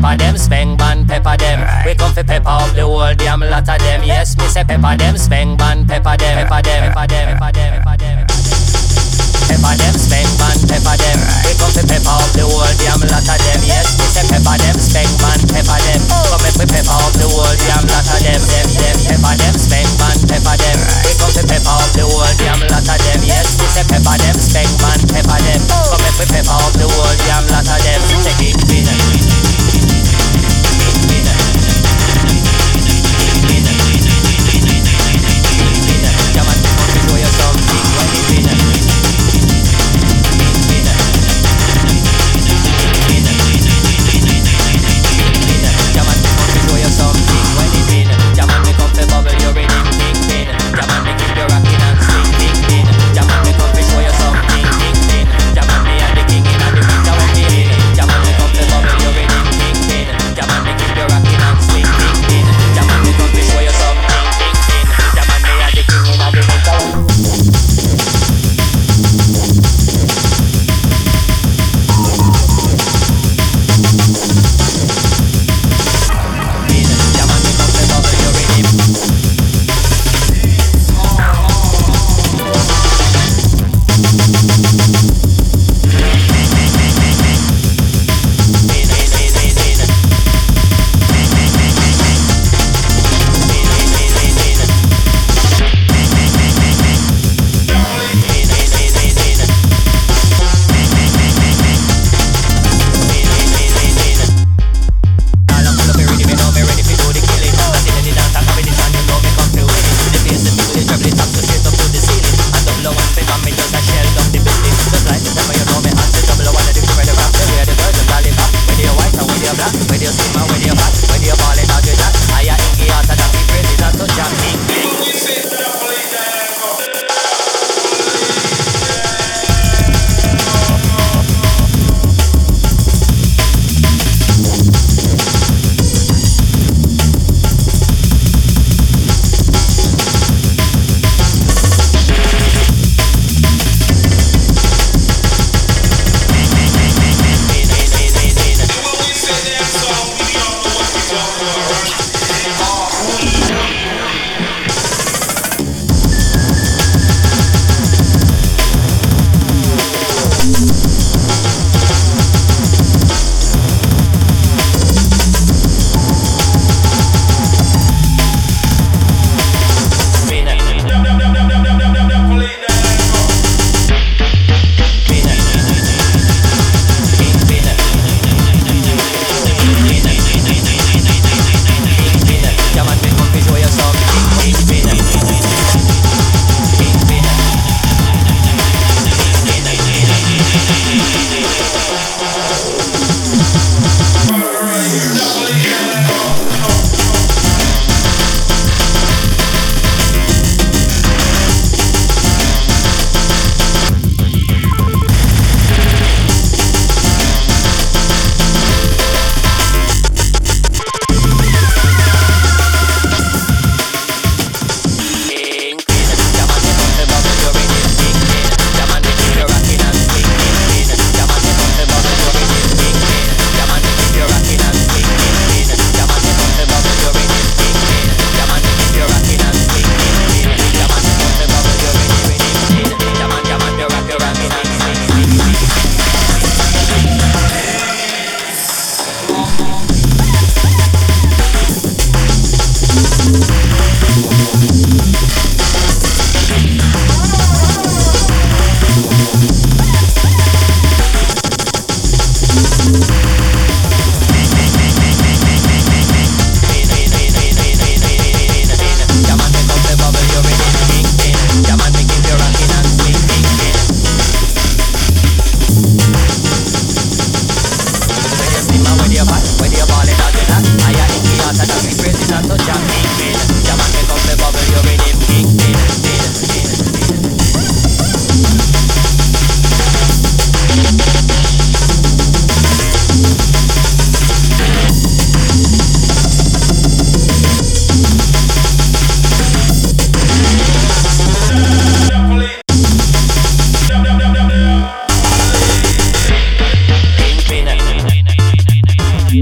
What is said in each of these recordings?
pepper them, speng ban pepper them. We come fi pepper up the whole damn lot of them. Yes, me say pepper them, speng ban pepper them, pepper them, pepper them, pepper them, pepper them. Pepper them, speng ban pepper them. We come fi pepper up the whole damn lot of them. Yes, me say pepper them, speng ban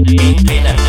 Dreamer.